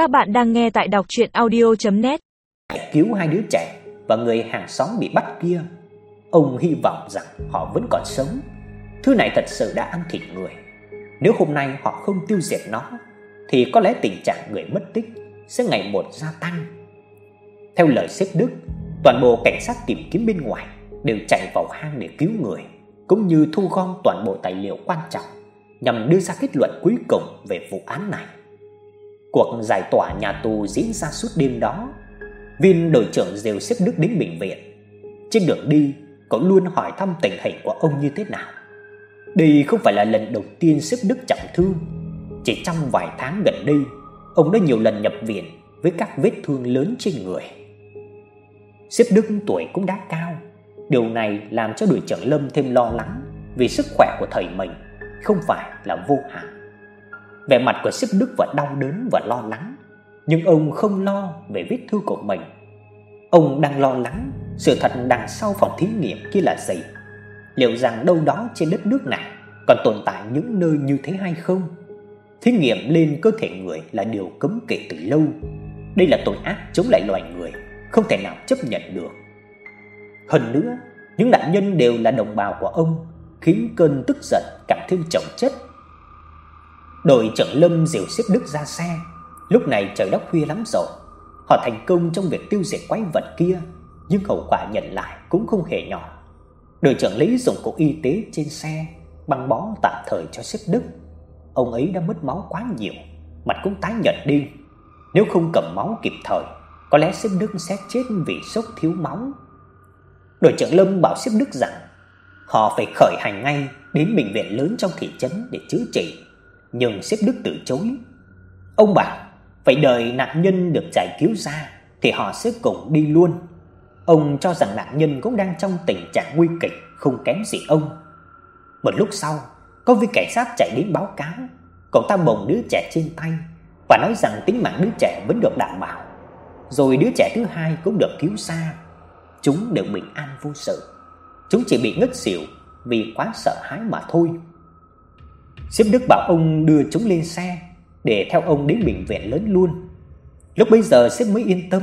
Các bạn đang nghe tại đọc audio net Cứu hai đứa trẻ và người hàng xóm bị bắt kia. Ông hy vọng rằng họ vẫn còn sống. Thứ này thật sự đã ăn thịt người. Nếu hôm nay họ không tiêu diệt nó thì có lẽ tình trạng người mất tích sẽ ngày một gia tăng. Theo lời xếp Đức, toàn bộ cảnh sát tìm kiếm bên ngoài đều chạy vào hang để cứu người, cũng như thu gom toàn bộ tài liệu quan trọng nhằm đưa ra kết luận cuối cùng về vụ án này. Cuộc giải tỏa nhà tù diễn ra suốt đêm đó. Viên đội trưởng dìu xếp Đức đến bệnh viện. Trên đường đi, cậu luôn hỏi thăm tình hình của ông như thế nào. Đây không phải là lần đầu tiên xếp Đức trọng thương. Chỉ trong vài tháng gần đây, ông đã nhiều lần nhập viện với các vết thương lớn trên người. Xếp Đức tuổi cũng đã cao, điều này làm cho đội trưởng Lâm thêm lo lắng vì sức khỏe của thầy mình không phải là vô hạn. Vẻ mặt của Sếp Đức vẫn đau đớn và lo lắng, nhưng ông không lo về vết thương của mình. Ông đang lo lắng sự thật đằng sau phòng thí nghiệm kia là gì? Liệu rằng đâu đó trên đất nước này còn tồn tại những nơi như thế hay không? Thí nghiệm lên cơ thể người là điều cấm kỵ từ lâu. Đây là tội ác chống lại loài người, không thể nào chấp nhận được. Hơn nữa, những nạn nhân đều là đồng bào của ông, khiến cơn tức giận càng thêm chồng chất Đội trưởng Lâm dìu xếp Đức ra xe. Lúc này trời đã khuya lắm rồi. Họ thành công trong việc tiêu diệt quái vật kia, nhưng hậu quả nhận lại cũng không hề nhỏ. Đội trưởng Lý dùng cục y tế trên xe băng bó tạm thời cho xếp Đức. Ông ấy đã mất máu quá nhiều, mặt cũng tái nhợt đi. Nếu không cầm máu kịp thời, có lẽ xếp Đức sẽ chết vì sốc thiếu máu. Đội trưởng Lâm bảo xếp Đức rằng họ phải khởi hành ngay đến bệnh viện lớn trong thị trấn để chữa trị nhưng sếp Đức từ chối. Ông bảo phải đợi nạn nhân được giải cứu ra thì họ sẽ cùng đi luôn. Ông cho rằng nạn nhân cũng đang trong tình trạng nguy kịch không kém gì ông. Một lúc sau, có viên cảnh sát chạy đến báo cáo, cậu ta bồng đứa trẻ trên tay và nói rằng tính mạng đứa trẻ vẫn được đảm bảo. Rồi đứa trẻ thứ hai cũng được cứu ra. Chúng đều bình an vô sự. Chúng chỉ bị ngất xỉu vì quá sợ hãi mà thôi. Sếp Đức bảo ông đưa chúng lên xe để theo ông đến bệnh viện lớn luôn. Lúc bấy giờ sếp mới yên tâm,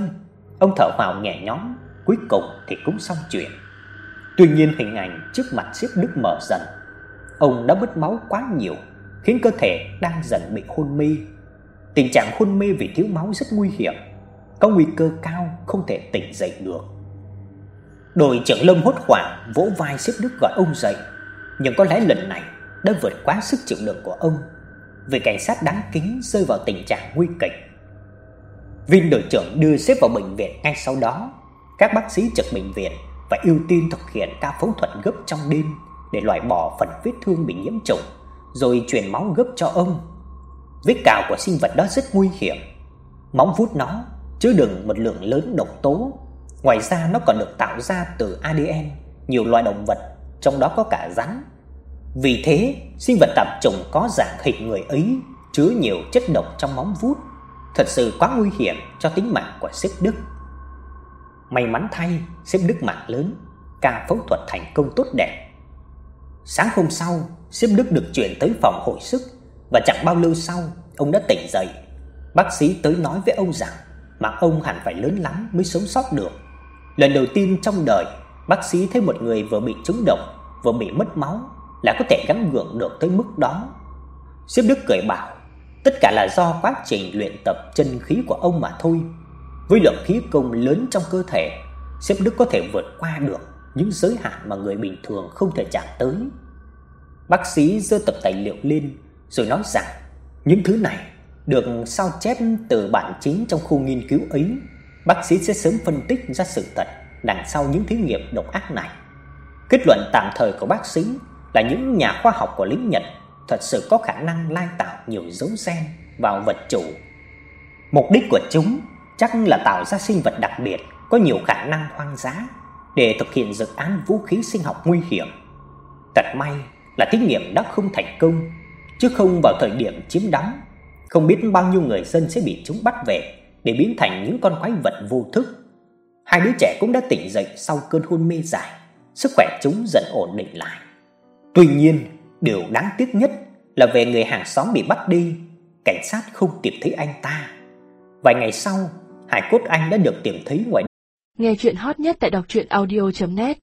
ông thở phào nhẹ nhõm, cuối cùng thì cũng xong chuyện. Tuy nhiên hình ảnh trước mặt sếp Đức mở dần. Ông đã mất máu quá nhiều, khiến cơ thể đang dần bị hôn mê. Tình trạng hôn mê vì thiếu máu rất nguy hiểm, có nguy cơ cao không thể tỉnh dậy được. Đội trưởng Lâm hốt hoảng vỗ vai sếp Đức gọi ông dậy, nhưng có lẽ lần này đã vượt quá sức chịu đựng của ông. Vị cảnh sát đáng kính rơi vào tình trạng nguy kịch. Viên đội trưởng đưa xếp vào bệnh viện ngay sau đó. Các bác sĩ trực bệnh viện phải ưu tiên thực hiện ca phẫu thuật gấp trong đêm để loại bỏ phần vết thương bị nhiễm trùng, rồi truyền máu gấp cho ông. Vết cào của sinh vật đó rất nguy hiểm. Móng vuốt nó chứa đựng một lượng lớn độc tố. Ngoài ra nó còn được tạo ra từ ADN nhiều loài động vật, trong đó có cả rắn vì thế, sinh vật tạp chủng có dạng hình người ấy chứa nhiều chất độc trong móng vuốt, thật sự quá nguy hiểm cho tính mạng của sếp Đức. May mắn thay, sếp Đức mạng lớn, ca phẫu thuật thành công tốt đẹp. Sáng hôm sau, sếp Đức được chuyển tới phòng hồi sức và chẳng bao lâu sau, ông đã tỉnh dậy. Bác sĩ tới nói với ông rằng mạng ông hẳn phải lớn lắm mới sống sót được. Lần đầu tiên trong đời, bác sĩ thấy một người vừa bị trúng độc, vừa bị mất máu là có thể gắng gượng được tới mức đó. Diệp Đức cười bảo, tất cả là do quá trình luyện tập chân khí của ông mà thôi. Với lượng khí công lớn trong cơ thể, Diệp Đức có thể vượt qua được những giới hạn mà người bình thường không thể chạm tới. Bác sĩ giơ tập tài liệu lên rồi nói rằng những thứ này được sao chép từ bản chính trong khu nghiên cứu ấy, bác sĩ sẽ sớm phân tích ra sự thật đằng sau những thí nghiệm độc ác này. Kết luận tạm thời của bác sĩ là những nhà khoa học của lính Nhật thật sự có khả năng lai tạo nhiều dấu gen vào vật chủ. Mục đích của chúng chắc là tạo ra sinh vật đặc biệt có nhiều khả năng hoang dã để thực hiện dự án vũ khí sinh học nguy hiểm. Thật may là thí nghiệm đã không thành công, chứ không vào thời điểm chiếm đóng, không biết bao nhiêu người dân sẽ bị chúng bắt về để biến thành những con quái vật vô thức. Hai đứa trẻ cũng đã tỉnh dậy sau cơn hôn mê dài, sức khỏe chúng dần ổn định lại. Tuy nhiên, điều đáng tiếc nhất là về người hàng xóm bị bắt đi, cảnh sát không tìm thấy anh ta. Vài ngày sau, hải cốt anh đã được tìm thấy ngoài Nghe chuyện hot nhất tại đọc truyện audio net